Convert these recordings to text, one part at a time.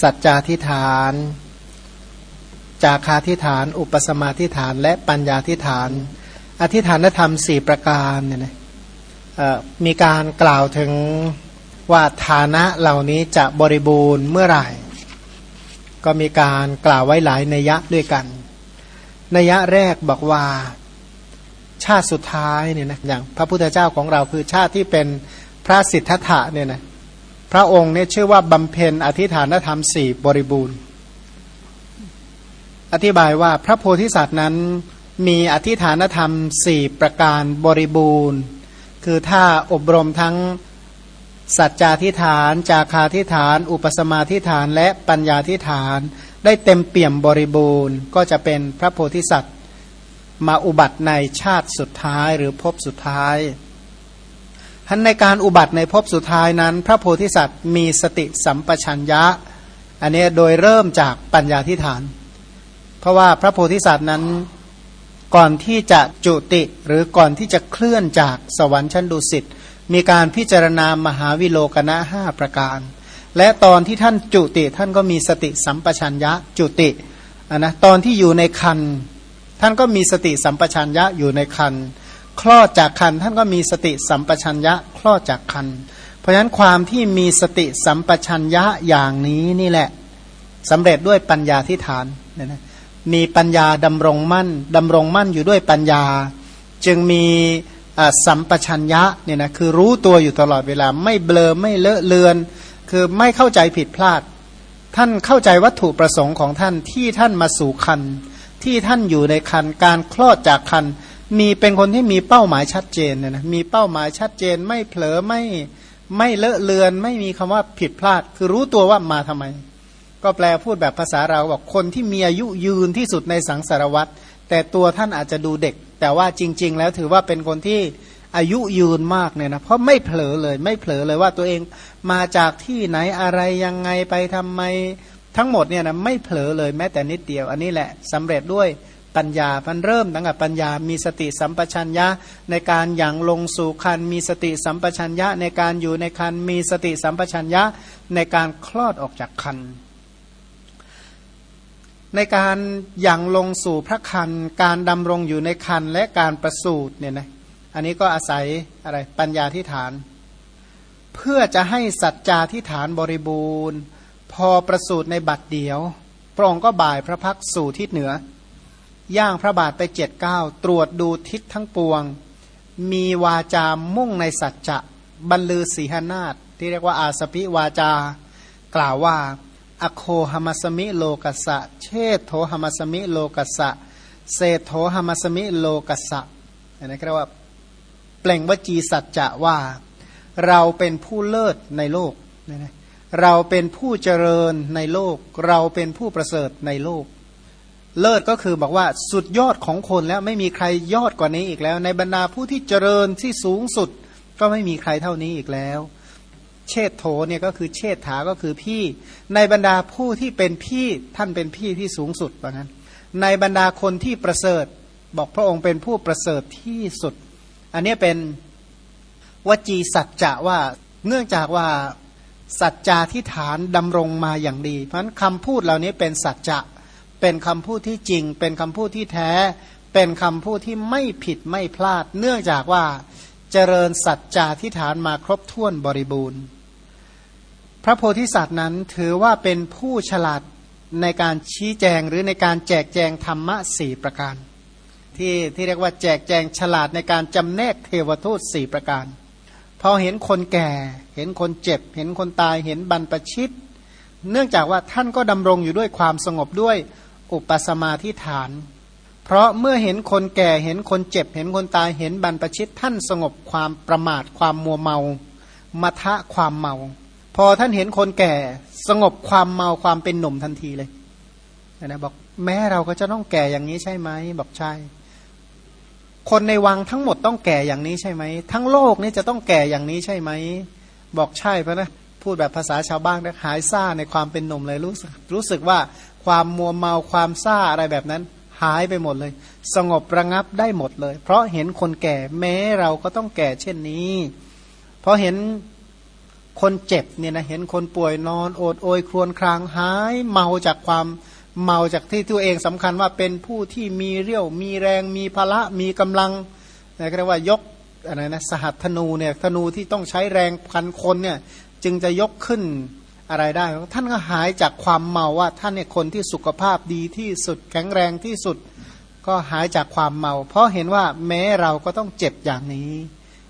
สัจจาธิฐาน จาคาธิฐาน อุปสมาธิฐาน และปัญญาธิฐาน อธิฐานธรรมสี่ประการเนี่ยนะมีการกล่าวถึงว่าฐานะเหล่านี้จะบริบูรณ์เมื่อไหร่ ก็มีการกล่าวไว้หลายนัยยะด้วยกันนัยยะแรกบอกว่าชาติสุดท้ายเนี่ยนะอย่างพระพุทธเจ้าของเราคือชาติที่เป็นพระสิทธัตถะเนี่ยนะ พระองค์เนี่ยชื่อว่าบำเพ็ญอธิฐานธรรมสี่บริบูรณ์ อธิบายว่าพระโพธิสัตว์นั้นมีอธิฐานธรรมสี่ประการบริบูรณ์ คือถ้าอบรมทั้งสัจจาธิฐาน จาคาธิฐาน อุปสมาธิฐานและปัญญาธิฐาน ได้เต็มเปี่ยมบริบูรณ์ ก็จะเป็นพระโพธิสัตว์ มาอุบัติในชาติสุดท้ายหรือภพสุดท้าย ท่านในการอุบัติในภพสุดท้ายนั้น พระโพธิสัตว์มีสติสัมปชัญญะ อันนี้โดยเริ่มจากปัญญาทิฏฐาน เพราะว่าพระโพธิสัตว์นั้นก่อนที่จะจุติหรือก่อนที่จะเคลื่อนจากสวรรค์ชั้นดุสิตมีการพิจารณามหาวิโลกนะห้าประการ และตอนที่ท่านจุติท่านก็มีสติสัมปชัญญะจุตินนะตอนที่อยู่ในคันท่านก็มีสติสัมปชัญญะอยู่ในคัน คลอดจากคันท่านก็มีสติสัมปชัญญะคลอดจากคันเพราะฉะนั้นความที่มีสติสัมปชัญญะอย่างนี้นี่แหละสำเร็จด้วยปัญญาที่ฐานเนี่ยนะมีปัญญาดำรงมั่นดำรงมั่นอยู่ด้วยปัญญา จึงมีสัมปชัญญะเนี่ยนะคือรู้ตัวอยู่ตลอดเวลา ไม่เบลอไม่เลอะเลือน คือไม่เข้าใจผิดพลาด ท่านเข้าใจวัตถุประสงค์ของท่านที่ท่านมาสู่คันที่ท่านอยู่ในคันการคลอดจากคัน มีเป็นคนที่มีเป้าหมายชัดเจนเนี่ยนะมีเป้าหมายชัดเจนไม่เผลอไม่ไม่เลอะเลือน ไม่มีคำว่าผิดพลาด คือรู้ตัวว่ามาทำไม ก็แปลพูดแบบภาษาเราบอกคนที่มีอายุยืนที่สุดในสังสารวัตรแต่ตัวท่านอาจจะดูเด็ก แต่ว่าจริง ๆ แล้วถือว่าเป็นคนที่อายุยืนมากเนี่ยนะเพราะไม่เผลอเลย ไม่เผลอเลยว่าตัวเองมาจากที่ไหนอะไรยังไงไปทำไมทั้งหมดเนี่ยนะไม่เผลอเลยแม้แต่นิดเดียว อันนี้แหละสำเร็จด้วย ปัญญาพันเริ่มตั้งแต่ปัญญา มีสติสัมปชัญญะในการอย่างลงสู่คันมีสติสัมปชัญญะในการอยู่ในคันมีสติสัมปชัญญะในการคลอดออกจากคันในการอย่างลงสู่พระคันการดำรงอยู่ในคันและการประสูติเนี่ยนะอันนี้ก็อาศัยอะไรปัญญาที่ฐาน เพื่อจะให้สัจจาที่ฐานบริบูรณ์ พอประสูติในบัดเดียวพระองค์ก็บ่ายพระพักสู่ทิศเหนือ ย่างพระบาทไปเจ็ดเก้าตรวจดูทิศทั้งปวง มีวาจามุ่งในสัจจะบรรลือสีหนาฏที่เรียกว่าอาสพิวาจา กล่าวว่า อโคหมัสมิโลกัสะ เชโธหมัสมิโลกัสะ เศโธหมัสมิโลกัสะอันนี้เรียกว่าเปล่งวจีสัจจะว่า เราเป็นผู้เลิศในโลก เราเป็นผู้เจริญในโลก เราเป็นผู้ประเสริฐในโลก เลิศก็คือบอกว่าสุดยอดของคนแล้วไม่มีใครยอดกว่านี้อีกแล้ว ในบรรดาผู้ที่เจริญที่สูงสุด ก็ไม่มีใครเท่านี้อีกแล้ว เชษโถเนี่ยก็คือเชษฐาก็คือพี่ ในบรรดาผู้ที่เป็นพี่ท่านเป็นพี่ที่สูงสุดว่างั้น ในบรรดาคนที่ประเสริฐ บอกพระองค์เป็นผู้ประเสริฐที่สุด อันนี้เป็นวจีสัจจะว่าเนื่องจากว่าสัจจาที่ฐานดำรงมาอย่างดี เพราะฉะนั้นคำพูดเหล่านี้เป็นสัจจะ เป็นคำพูดที่จริง เป็นคำพูดที่แท้ เป็นคำพูดที่ไม่ผิดไม่พลาด เนื่องจากว่าเจริญสัจจาทิฐานมาครบถ้วนบริบูรณ์ พระโพธิสัตว์นั้นถือว่าเป็นผู้ฉลาดในการชี้แจงหรือในการแจกแจงธรรมะสี่ประการ ที่ที่เรียกว่าแจกแจงฉลาดในการจำแนกเทวทูตสี่ประการพอเห็นคนแก่ เห็นคนเจ็บ เห็นคนตายเห็นบรรปชิต เนื่องจากว่าท่านก็ดำรงอยู่ด้วยความสงบด้วย อุปสมาธิฐาน เพราะเมื่อเห็นคนแก่เห็นคนเจ็บ เห็นคนตายเห็นบรรพชิตท่านสงบความประมาทความมัวเมามาทะความเมา พอท่านเห็นคนแก่สงบความเมาความเป็นหนุ่มทันทีเลยนะบอกแม้เราก็จะต้องแก่อย่างนี้ใช่ไหมบอกใช่ คนในวังทั้งหมดต้องแก่อย่างนี้ใช่ไหม ทั้งโลกนี่จะต้องแก่อย่างนี้ใช่ไหม บอกใช่เพราะนะพูดแบบภาษาชาวบ้านนะหายซ่าในความเป็นหนุ่มเลยรู้สึกรู้สึกว่า ความมัวเมาความซ่าอะไรแบบนั้น หายไปหมดเลย สงบระงับได้หมดเลย เพราะเห็นคนแก่แม้เราก็ต้องแก่เช่นนี้เพราะเห็นคนเจ็บเนี่ยนะเห็นคนป่วยนอนโอดโอยครวญครางหายเมาจากความเมาจากที่ตัวเองสำคัญว่าเป็นผู้ที่มีเรี่ยวมีแรงมีพละมีกำลังนะเรียกว่ายกอะไรนะสหัสธนูเนี่ยธนูที่ต้องใช้แรงพันคนเนี่ยจึงจะยกขึ้น อะไรได้ ท่านก็หายจากความเมาว่าท่านเนี่ยคนที่สุขภาพดีที่สุดแข็งแรงที่สุด ก็หายจากความเมา เพราะเห็นว่าแม้เราก็ต้องเจ็บอย่างนี้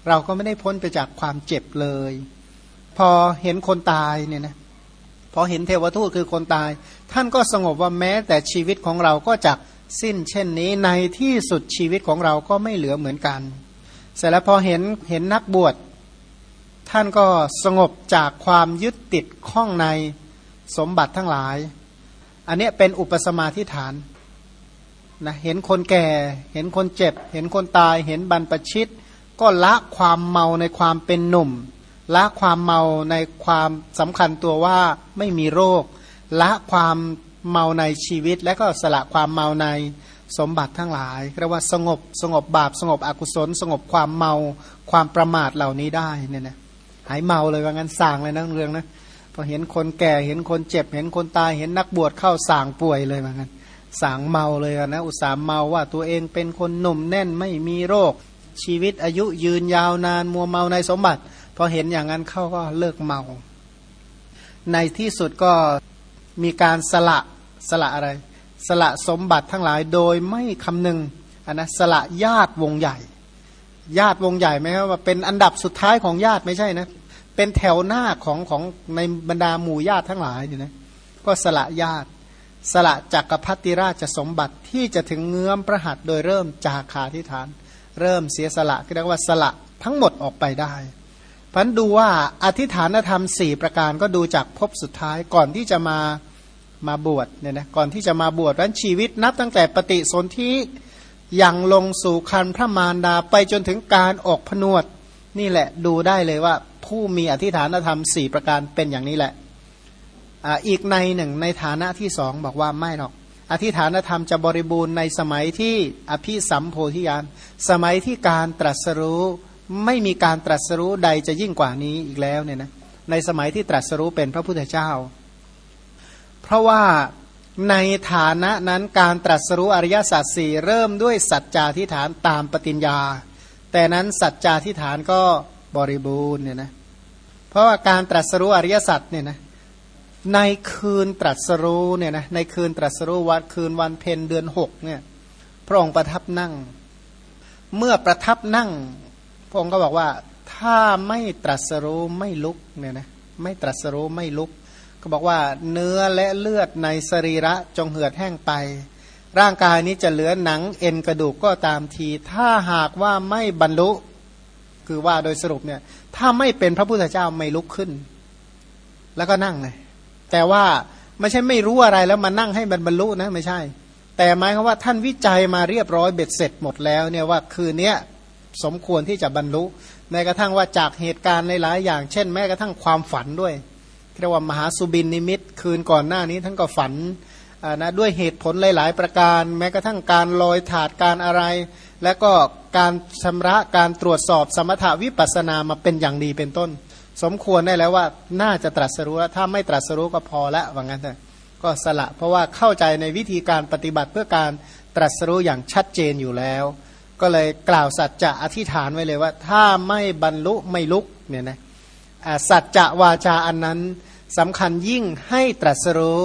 เราก็ไม่ได้พ้นไปจากความเจ็บเลย พอเห็นคนตายเนี่ยนะพอเห็นเทวทูตคือคนตาย ท่านก็สงบว่าแม้แต่ชีวิตของเราก็จะสิ้นเช่นนี้ในที่สุดชีวิตของเราก็ไม่เหลือเหมือนกัน เสร็จแล้วพอเห็นเห็นนักบวช ท่านก็สงบจากความยึดติดข้องในสมบัติทั้งหลาย อันนี้เป็นอุปสมาธิฐานนะเห็นคนแก่ เห็นคนเจ็บ เห็นคนตาย เห็นบรรปชิต ก็ละความเมาในความเป็นหนุ่ม ละความเมาในความสำคัญตัวว่าไม่มีโรค ละความเมาในชีวิต และก็สละความเมาในสมบัติทั้งหลายเรียกว่าสงบสงบบาปสงบอกุศล สงบความเมาความประมาทเหล่านี้ได้เนี่ยนะ หายเมาเลยว่างั้นสั่งเลยนะเรื่องนะพอเห็นคนแก่เห็นคนเจ็บ เห็นคนตายเห็นนักบวชเข้าสั่งป่วยเลยว่างั้นสั่งเมาเลยนะอุตส่าห์เมาว่าตัวเองเป็นคนหนุ่มแน่นไม่มีโรค ชีวิตอายุยืนยาวนานมัวเมาในสมบัติพอเห็นอย่างนั้นเข้าก็เลิกเมา ในที่สุดก็มีการสละสละอะไร สละสมบัติทั้งหลายโดยไม่คำนึงอันนะสละญาติวงใหญ่ ญาติวงใหญ่ไหมครับว่าเป็นอันดับสุดท้ายของญาติไม่ใช่นะ เป็นแถวหน้าของของในบรรดาหมู่ญาติทั้งหลายเนี่ยนะก็สละญาติ สละจักรพัติราชสมบัติที่จะถึงเงื้อมประหัตโดยเริ่มจากขาทิฐาน เริ่มเสียสละก็เรียกว่าสละทั้งหมดออกไปได้พันดูว่าอธิฐานธรรมสี่ประการก็ดูจากพบสุดท้ายก่อนที่จะมามาบวชเนี่ยนะก่อนที่จะมาบวชรันชีวิตนับตั้งแต่ปฏิสนธิอย่างลงสู่คันพระมารดาไปจนถึงการออกผนวด นี่แหละดูได้เลยว่าผู้มีอธิฐานธรรมสี่ประการเป็นอย่างนี้แหละออีกในหนึ่งในฐานะที่สองบอกว่าไม่หรอก อธิฐานธรรมจะบริบูรณ์ในสมัยที่อภิสัมโพธิญาณสมัยที่การตรัสรู้ไม่มีการตรัสรู้ใดจะยิ่งกว่านี้อีกแล้วเนี่ยนะในสมัยที่ตรัสรู้เป็นพระพุทธเจ้า เพราะว่าในฐานะนั้นการตรัสรู้อริยสัจสี่เริ่มด้วยสัจจาธิฐานตามปฏิญญา แต่นั้นสัจจาธิฐานก็บริบูรณ์เนี่ยนะเพราะว่าการตรัสรู้อริยสัจเนี่ยนะในคืนตรัสรู้เนี่ยนะในคืนตรัสรู้วันคืนวันเพ็ญเดือนหกเนี่ยพระองค์ประทับนั่ง เมื่อประทับนั่ง พระองค์ก็บอกว่าถ้าไม่ตรัสรู้ไม่ลุกเนี่ยนะไม่ตรัสรู้ไม่ลุก ก็บอกว่าเนื้อและเลือดในสรีระจงเหือดแห้งไป ร่างกายนี้จะเหลือหนังเอ็นกระดูกก็ตามที ถ้าหากว่าไม่บรรลุ คือว่าโดยสรุปเนี่ย ถ้าไม่เป็นพระพุทธเจ้าไม่ลุกขึ้น แล้วก็นั่งเลย แต่ว่าไม่ใช่ไม่รู้อะไรแล้วมานั่งให้บรรลุนะไม่ใช่ แต่หมายความว่าท่านวิจัยมาเรียบร้อยเบ็ดเสร็จหมดแล้วเนี่ยว่าคืนนี้สมควรที่จะบรรลุแม้กระทั่งว่าจากเหตุการณ์หลายอย่าง เช่น แม้กระทั่งความฝันด้วยเรียกว่ามหาสุบินนิมิต คืนก่อนหน้านี้ท่านก็ฝัน นะด้วยเหตุผลหลาย ๆ ประการ แม้กระทั่งการลอยถาดการอะไร และก็การชำระการตรวจสอบสมถาวิปัสนามาเป็นอย่างดีเป็นต้น สมควรได้แล้วว่าน่าจะตรัสรู้แล้วถ้าไม่ตรัสรู้ก็พอล้วว่างั้นเถอะก็สละ เพราะว่าเข้าใจในวิธีการปฏิบัติเพื่อการตรัสรู้อย่างชัดเจนอยู่แล้ว ก็เลยกล่าวสัจจะอธิษฐานไว้เลยว่า ถ้าไม่บรรลุไม่ลุกเนี่ยนะสัจจะวาจาอันนั้นสำคัญยิ่งให้ตรัสรู้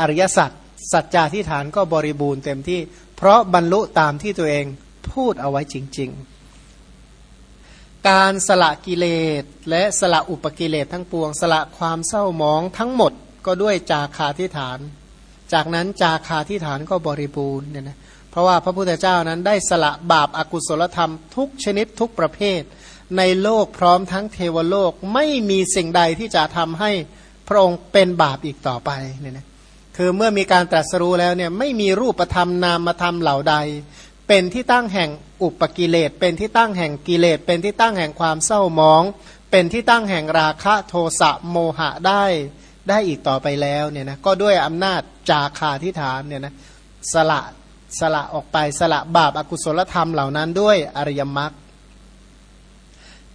อริยสัจ สัจจะอธิฐานก็บริบูรณ์เต็มที่ เพราะบรรลุตามที่ตัวเองพูดเอาไว้จริง ๆ การสละกิเลสและสละอุปกิเลสทั้งปวง สละความเศร้าหมองทั้งหมดก็ด้วยจาคาธิฐาน จากนั้นจาคาธิฐานก็บริบูรณ์เนี่ยนะเพราะว่าพระพุทธเจ้านั้นได้สละบาปอากุศลธรรมทุกชนิดทุกประเภท ในโลกพร้อมทั้งเทวโลกไม่มีสิ่งใดที่จะทำให้พระองค์เป็นบาปอีกต่อไปเนี่ยนะ คือเมื่อมีการตรัสรู้แล้วเนี่ยไม่มีรูปธรรมนามธรรมเหล่าใด เป็นที่ตั้งแห่งอุปกิเลส เป็นที่ตั้งแห่งกิเลส เป็นที่ตั้งแห่งความเศร้าหมอง เป็นที่ตั้งแห่งราคะโทสะโมหะได้ได้อีกต่อไปแล้วเนี่ยนะก็ด้วยอำนาจจาคาทิฐานเนี่ยนะสละสละออกไปสละบาปอากุศลธรรมเหล่านั้นด้วยอริยมรรค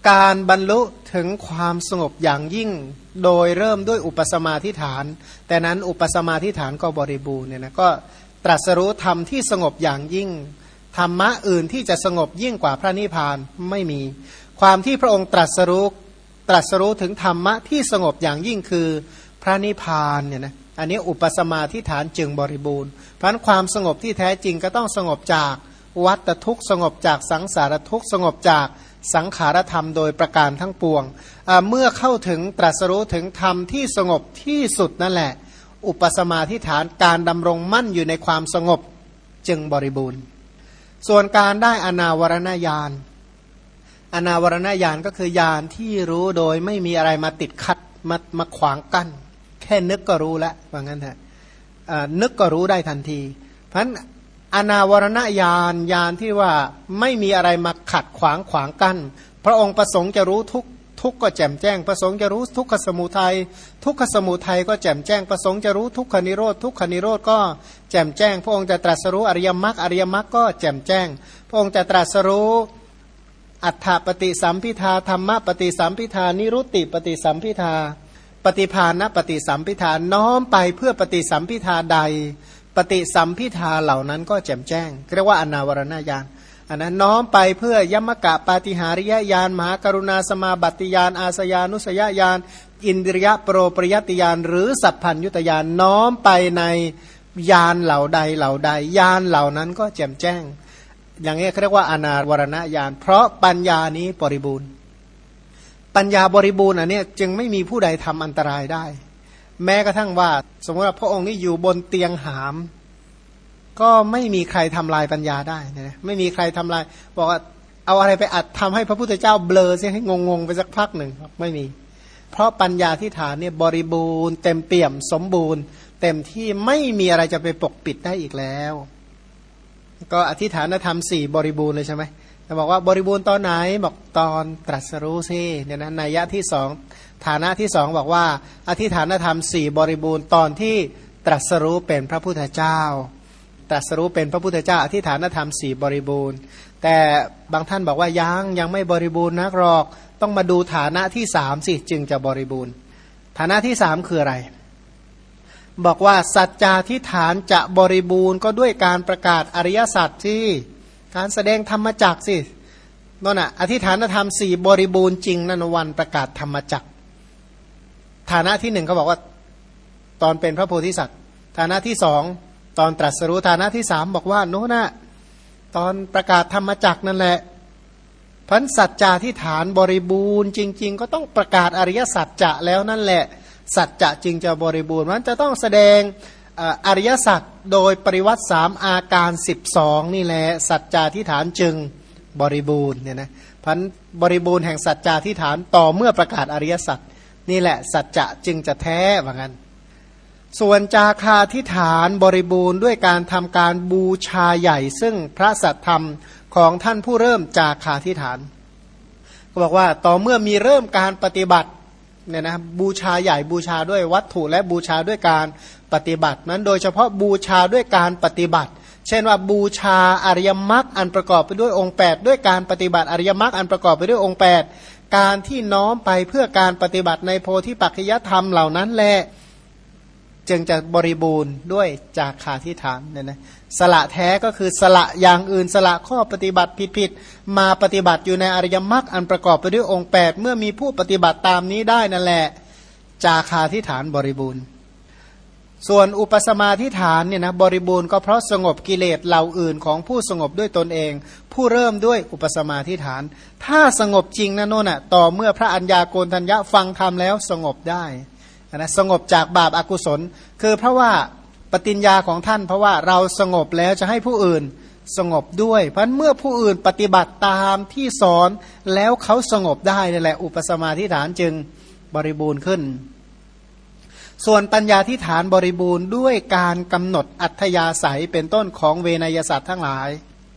การบรรลุถึงความสงบอย่างยิ่ง โดยเริ่มด้วยอุปสมาธิฐาน แต่นั้นอุปสมาธิฐานก็บริบูรณ์เนี่ยนะก็ตรัสรู้ธรรมที่สงบอย่างยิ่งธรรมะอื่นที่จะสงบยิ่งกว่าพระนิพพานไม่มี ความที่พระองค์ตรัสรู้ตรัสรู้ถึงธรรมะที่สงบอย่างยิ่งคือพระนิพพานเนี่ยนะอันนี้อุปสมาธิฐานจึงบริบูรณ์เพราะนั้นความสงบที่แท้จริงก็ต้องสงบจากวัตทุกสงบจากสังสารทุกสงบจาก สังขารธรรมโดยประการทั้งปวง เมื่อเข้าถึงตรัสรู้ถึงธรรมที่สงบที่สุดนั่นแหละ อุปสมาธิฐานการดำรงมั่นอยู่ในความสงบจึงบริบูรณ์ ส่วนการได้อนาวรณญาณ อนาวรณญาณก็คือญาณที่รู้โดยไม่มีอะไรมาติดขัดมามาขวางกัน้น แค่นึกก็รู้แล้วว่างั้นเถอะนึกก็รู้ได้ทันที เพราะฉะนั้น อนาวรณญาณญาณที่ว่าไม่มีอะไรมาขัดขวางขวางกัน้นพระองค์ประสงค์จะรู้ทุกทุกก็แจ่มแจ้ง ประสงค์จะรู้ทุกขสมุทัยทุกขสมุทัยก็แจ่มแจ้ง ประสงค์จะรู้ทุกขนิโรธทุกขนิโรธก็แจ่มแจ้ง พระองค์จะตรัสรู้อริยมรรคอริยมรรคก็แจ่มแจ้ง พระองค์จะตรัสรู้อัฏฐปฏิสัมพิทาธรรมปฏิสัมพิทานิรุตติปฏิสัมพิทา ปฏิภาณปฏิสัมพิทาน้อมไปเพื่อปฏิสัมพิทาใด ปฏิสัมพิทาเหล่านั้นก็แจ่มแจ้ง เรียกว่าอนาวรณญาณอันนั้นน้อมไปเพื่อยมกะปาฏิหาริยญาณมหากรุณาสมาบัติญาณอาสยานุสยญาณอินทริยะโปรปริยติญาณหรือสัพพัญยุตญาณน้อมไปในญาณเหล่าใดเหล่าใดญาณเหล่านั้นก็แจ่มแจ้ง อย่างนี้เขาเรียกว่าอนาวรณญาณเพราะปัญญานี้บริบูรณ์ ปัญญาบริบูรณ์อันนี้จึงไม่มีผู้ใดทำอันตรายได้ แม้กระทั่งว่า สมมติว่าพระองค์นี้อยู่บนเตียงหาม ก็ไม่มีใครทำลายปัญญาได้นะไม่มีใครทำลาย บอกว่าเอาอะไรไปอัดทำให้พระพุทธเจ้าเบลอเสียให้งงๆไปสักพักหนึ่งครับไม่มี เพราะปัญญาที่ฐานเนี่ยบริบูรณ์เต็มเปี่ยมสมบูรณ์ เต็มที่ไม่มีอะไรจะไปปกปิดได้อีกแล้ว ก็อธิฐานธรรมสี่บริบูรณ์เลยใช่ไหม แต่บอกว่าบริบูรณ์ตอนไหนบอกตอนตรัสรู้ซิเนี่ยนะนัยยะที่สองฐานะที่สองบอกว่า อธิฐานธรรมสี่บริบูรณ์ตอนที่ตรัสรู้เป็นพระพุทธเจ้า ตรัสรู้เป็นพระพุทธเจ้า อธิฐานธรรมสี่บริบูรณ์ แต่บางท่านบอกว่ายังยังไม่บริบูรณ์นักหรอกต้องมาดูฐานะที่สามสิจึงจะบริบูรณ์ ฐานะที่สามคืออะไร บอกว่าสัจจาทิฐานจะบริบูรณ์ก็ด้วยการประกาศอริยสัจที่ การแสดงธรรมจักสินั่นน่ะอธิฐานธรรมสี่บริบูรณ์จริงนันวันประกาศธรรมจักฐานะที่หนึ่งเขาบอกว่า ตอนเป็นพระโพธิสัตว์ ฐานะที่สองตอนตรัสรู้ฐานะที่สามบอกว่าโน้นะตอนประกาศธรรมจักนั่นแหละพันสัจจาที่ฐานบริบูรณ์จริง ๆ ก็ต้องประกาศอริยสัจจะแล้วนั่นแหละ สัจจะจริงจะบริบูรณ์มันจะต้องแสดง อริยสัจโดยปริวัติสามอาการสิบสองนี่แหละสัจจาที่ฐานจึงบริบูรณ์เนี่ยนะพันบริบูรณ์แห่งสัจจาที่ฐานต่อเมื่อประกาศอริยสัจนี่แหละสัจจะจึงจะแท้ว่างั้น ส่วนจาคาทิฐานบริบูรณ์ด้วยการทำการบูชาใหญ่ ซึ่งพระสัตธรรมของท่านผู้เริ่มจาคาทิฐานก็บอกว่าต่อเมื่อมีเริ่มการปฏิบัติ เนี่ยนะบูชาใหญ่บูชาด้วยวัตถุและบูชาด้วยการปฏิบัตินั้นโดยเฉพาะบูชาด้วยการปฏิบัติ เช่นว่าบูชาอริยมรรคอันประกอบไปด้วยองค์ 8 ด้วยการปฏิบัติอริยมรรคอันประกอบไปด้วยองค์ 8 การที่น้อมไปเพื่อการปฏิบัติในโพธิปัจจยธรรมเหล่านั้นแหละจึงจะบริบูรณ์ด้วยจากขาที่ฐานเนี่ยนะ สละแท้ก็คือสละอย่างอื่นสละข้อปฏิบัติผิดๆมาปฏิบัติอยู่ในอริยมรรคอันประกอบไปด้วยองค์ 8 เมื่อมีผู้ปฏิบัติตามนี้ได้นั่นแหละ จาคาที่ฐานบริบูรณ์ ส่วนอุปสมาธิฐานเนี่ยนะบริบูรณ์ก็เพราะสงบกิเลสเหล่าอื่นของผู้สงบด้วยตนเอง ผู้เริ่มด้วยอุปสมาธิฐาน ถ้าสงบจริงนะโน่นอะต่อเมื่อพระัญญาโกณทัญญะฟังธรรมแล้วสงบได้นะสงบจากบาปอากุศล คือเพราะว่า ปฏิญญาของท่าน เพราะว่าเราสงบแล้วจะให้ผู้อื่นสงบด้วย เพราะเมื่อผู้อื่นปฏิบัติตามที่สอนแล้วเขาสงบได้นี่แหละ อุปสมาธิฐานจึงบริบูรณ์ขึ้น ส่วนปัญญาที่ฐานบริบูรณ์ด้วยการกำหนดอัธยาศัยเป็นต้นของเวนยศาสตร์ทั้งหลาย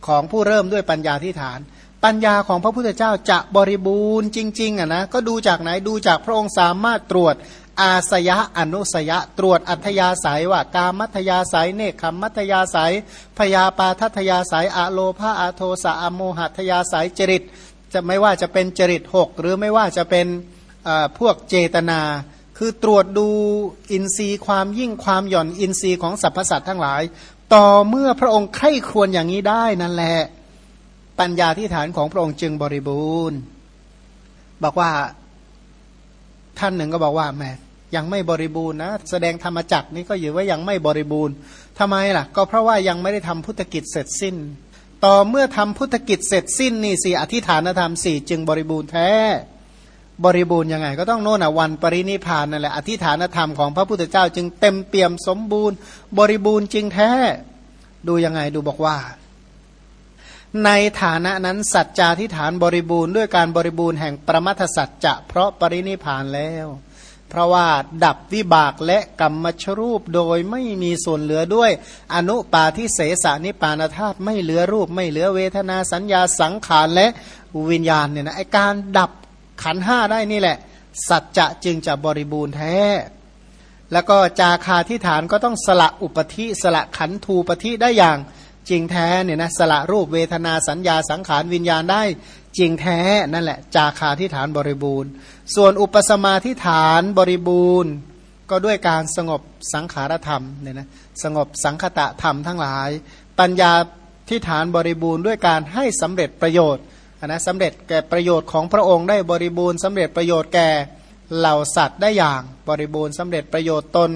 ของผู้เริ่มด้วยปัญญาที่ฐาน ปัญญาของพระพุทธเจ้าจะบริบูรณ์จริงๆอะนะก็ดูจากไหนดูจากพระองค์สามารถตรวจ อาสยะอนุสยะ ตรวจอัธยาศัยว่ากามัธยาศัยเนคขมัธยาศัย พยาปาทัธยาศัยอะโลภาอาโทสะอโมหัตยาศัยจริต จะไม่ว่าจะเป็นจริตหกหรือไม่ว่าจะเป็นพวกเจตนา คือตรวจดูอินทรีย์ความยิ่งความหย่อนอินทรีย์ของสรรพสัตว์ทั้งหลาย ต่อเมื่อพระองค์ใคร่ควญอย่างนี้ได้นั่นแหละปัญญาที่ฐานของพระองค์จึงบริบูรณ์ บอกว่า ท่านหนึ่งก็บอกว่าแม่ยังไม่บริบูรณ์นะแสดงธรรมจักนี้ก็อยู่ว่ายังไม่บริบูรณ์ทำไมล่ะ ก็เพราะว่ายังไม่ได้ทำพุทธกิจเสร็จสิ้น ต่อเมื่อทำพุทธกิจเสร็จสิ้นนี่สี่อธิฐานธรรมสี่จึงบริบูรณ์แท้ บริบูรณ์ยังไง ก็ต้องโน่นอะวันปรินิพานนั่นแหละอธิฐานธรรมของพระพุทธเจ้าจึงเต็มเปี่ยมสมบูรณ์ บริบูรณ์จริงแท้ ดูยังไงดูบอกว่า ในฐานะนั้นสัจจาธิฐานบริบูรณ์ด้วยการบริบูรณ์แห่งประมัทสัจจะเพราะปรินิพานแล้ว เพราะว่าดับวิบากและกรรมชรูปโดยไม่มีส่วนเหลือด้วย อนุปาทิเสสนิปานธาตุไม่เหลือรูป ไม่เหลือเวทนาสัญญาสังขารและวิญญาณเนี่ยนะไอการดับขันห้าได้นี่แหละ สัจจะจึงจะบริบูรณ์แท้แล้วก็จาคาที่ฐานก็ต้องสละอุปธิสละขันธูปธิได้อย่าง จริงแท้เนี่ยนะสละรูปเวทนาสัญญาสังขารวิญญาณได้จริงแท้นั่นแหละจาคาที่ฐานบริบูรณ์ ส่วนอุปสมาที่ฐานบริบูรณ์ ก็ด้วยการสงบสังขารธรรมเนี่ยนะสงบสังคตะธรรมทั้งหลาย ปัญญาที่ฐานบริบูรณ์ด้วยการให้สำเร็จประโยชน์นะสำเร็จแก่ประโยชน์ของพระองค์ได้บริบูรณ์สำเร็จประโยชน์แก่เหล่าสัตว์ได้อย่างบริบูรณ์สำเร็จประโยชน์ตน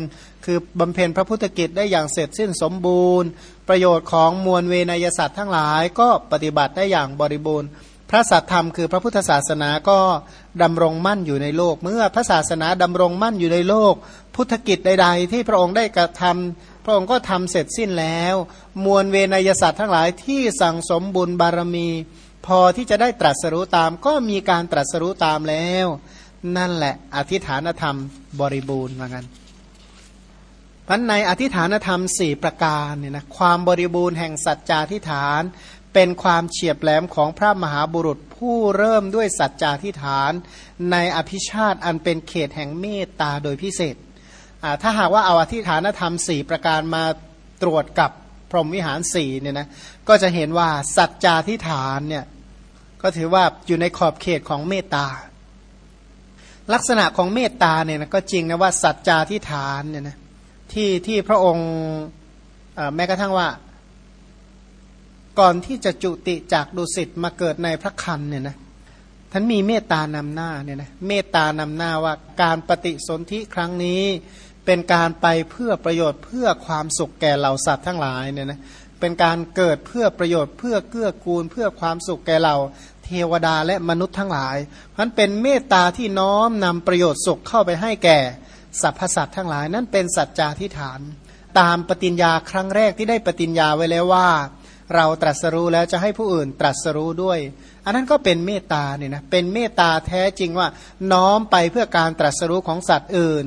คือบำเพ็ญพระพุทธกิจได้อย่างเสร็จสิ้นสมบูรณ์ ประโยชน์ของมวลเวนยสัตว์ทั้งหลายก็ปฏิบัติได้อย่างบริบูรณ์ พระสัตธรรมคือพระพุทธศาสนาก็ดำรงมั่นอยู่ในโลก เมื่อพระศาสนาดำรงมั่นอยู่ในโลก พุทธกิจใด ๆ ที่พระองค์ได้กระทำพระองค์ก็ทำเสร็จสิ้นแล้ว มวลเวนยสัตว์ทั้งหลายที่สั่งสมบุญบารมี พอที่จะได้ตรัสรู้ตามก็มีการตรัสรู้ตามแล้ว นั่นแหละอธิฐานธรรมบริบูรณ์เหมือนกัน พันในอธิฐานธรรมสี่ประการเนี่ยนะความบริบูรณ์แห่งสัจจาธิฐาน เป็นความเฉียบแหลมของพระมหาบุรุษผู้เริ่มด้วยสัจจาธิฐาน ในอภิชาติอันเป็นเขตแห่งเมตตาโดยพิเศษถ้าหากว่าเอาอธิฐานธรรมสี่ประการมาตรวจกับพรหมวิหารสี่เนี่ยนะก็จะเห็นว่าสัจจาธิฐานเนี่ยก็ถือว่าอยู่ในขอบเขตของเมตตา ลักษณะของเมตตาเนี่ยนะก็จริงนะว่าสัจจาธิฐานเนี่ยนะ ที่ที่พระองค์แม้กระทั่งว่า ก่อนที่จะจุติจากดุสิตมาเกิดในพระคันเนี่ยนะท่านมีเมตตานำหน้าเนี่ยนะเมตตานำหน้าว่าการปฏิสนธิครั้งนี้เป็นการไปเพื่อประโยชน์เพื่อความสุขแก่เหล่าสัตว์ทั้งหลายเนี่ยนะเป็นการเกิดเพื่อประโยชน์เพื่อเกื้อกูล เพื่อความสุขแก่เหล่าเทวดาและมนุษย์ทั้งหลายมันเป็นเมตตาที่น้อมนำประโยชน์สุขเข้าไปให้แก่ สรรพสัตว์ทั้งหลายนั่นเป็นสัจจาธิฐาน ตามปฏิญญาครั้งแรกที่ได้ปฏิญญาไว้แล้วว่า เราตรัสรู้แล้วจะให้ผู้อื่นตรัสรู้ด้วย อันนั้นก็เป็นเมตตาเนี่ยนะเป็นเมตตาแท้จริงว่า น้อมไปเพื่อการตรัสรู้ของสัตว์อื่น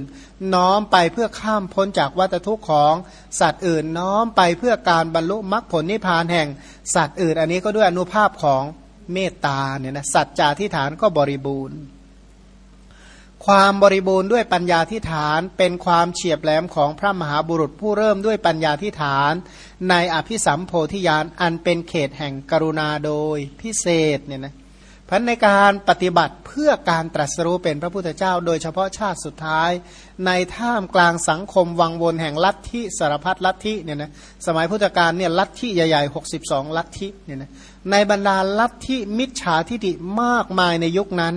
น้อมไปเพื่อข้ามพ้นจากวัฏทุกข์ของสัตว์อื่น น้อมไปเพื่อการบรรลุมรรคผลนิพพานแห่งสัตว์อื่น อันนี้ก็ด้วยอนุภาพของเมตตาเนี่ยนะสัจจาทิฐานก็บริบูรณ์ ความบริบูรณ์ด้วยปัญญาที่ฐานเป็นความเฉียบแหลมของพระมหาบุรุษผู้เริ่มด้วยปัญญาที่ฐาน ในอภิสัมโพธิญาณอันเป็นเขตแห่งกรุณาโดยพิเศษเนี่ยนะพันในการปฏิบัติเพื่อการตรัสรู้เป็นพระพุทธเจ้า โดยเฉพาะชาติสุดท้าย ในท่ามกลางสังคมวังวนแห่งลัทธิสารพัดลัทธิเนี่ยนะสมัยพุทธกาลเนี่ยลัทธิใหญ่ๆ 62 ลัทธิเนี่ยนะในบรรดาลัทธิมิจฉาทิฏฐิมากมายในยุคนั้น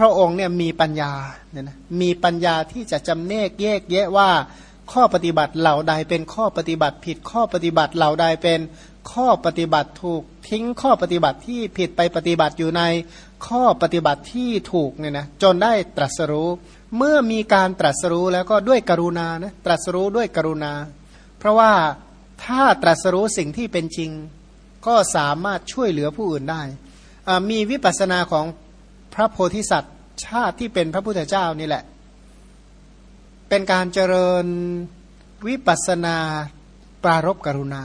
พระองค์เนี่ยมีปัญญาเนี่ยนะมีปัญญาที่จะจำเนกแยกแยะว่าข้อปฏิบัติเหล่าใดเป็นข้อปฏิบัติผิดข้อปฏิบัติเหล่าใดเป็นข้อปฏิบัติถูกทิ้งข้อปฏิบัติที่ผิดไปปฏิบัติอยู่ในข้อปฏิบัติที่ถูกเนี่ยนะจนได้ตรัสรู้ เมื่อมีการตรัสรู้แล้วก็ด้วยกรุณานะตรัสรู้ด้วยกรุณา เพราะว่าถ้าตรัสรู้สิ่งที่เป็นจริง ก็สามารถช่วยเหลือผู้อื่นได้มีวิปัสสนาของ พระโพธิสัตว์ชาติที่เป็นพระพุทธเจ้านี่แหละ เป็นการเจริญวิปัสนาปรารบกรุณา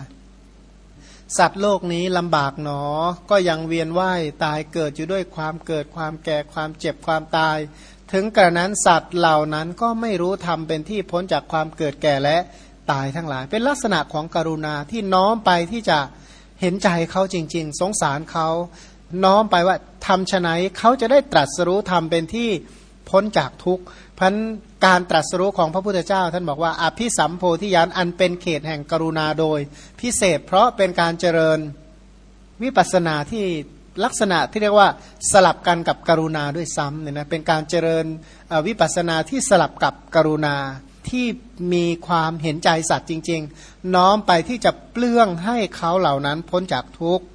สัตว์โลกนี้ลำบากหนอ ก็ยังเวียนว่ายตายเกิดอยู่ด้วยความเกิดความแก่ความเจ็บความตาย ถึงกระนั้นสัตว์เหล่านั้นก็ไม่รู้ทำเป็นที่พ้นจากความเกิดแก่และตายทั้งหลาย เป็นลักษณะของกรุณาที่น้อมไปที่จะเห็นใจเขาจริง ๆ สงสารเขา น้อมไปว่าทำฉไหนเขาจะได้ตรัสรู้ธรรมเป็นที่พ้นจากทุกข์พันการตรัสรู้ของพระพุทธเจ้า ท่านบอกว่าอภิสัมโพธิญาณอันเป็นเขตแห่งกรุณาโดย พิเศษเพราะเป็นการเจริญวิปัสสนาที่ลักษณะที่เรียกว่าสลับกันกับกรุณาด้วยซ้ำเนี่ยนะเป็นการเจริญวิปัสสนาที่สลับกับกรุณาที่มีความเห็นใจสัตว์จริง ๆ น้อมไปที่จะเปลื้องให้เขาเหล่านั้นพ้นจากทุกข์